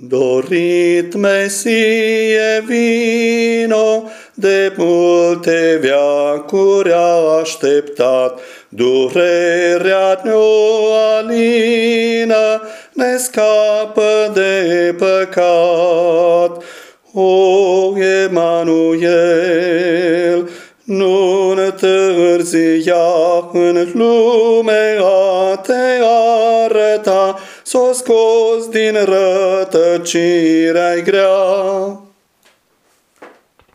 Dorit Mesie vino, de multe veacuri așteptat, durerea ne-o alină, ne scapă de păcat. O Emanuel, nu întârzia în lume a te arăta, s-o scos din rătăcirea grea.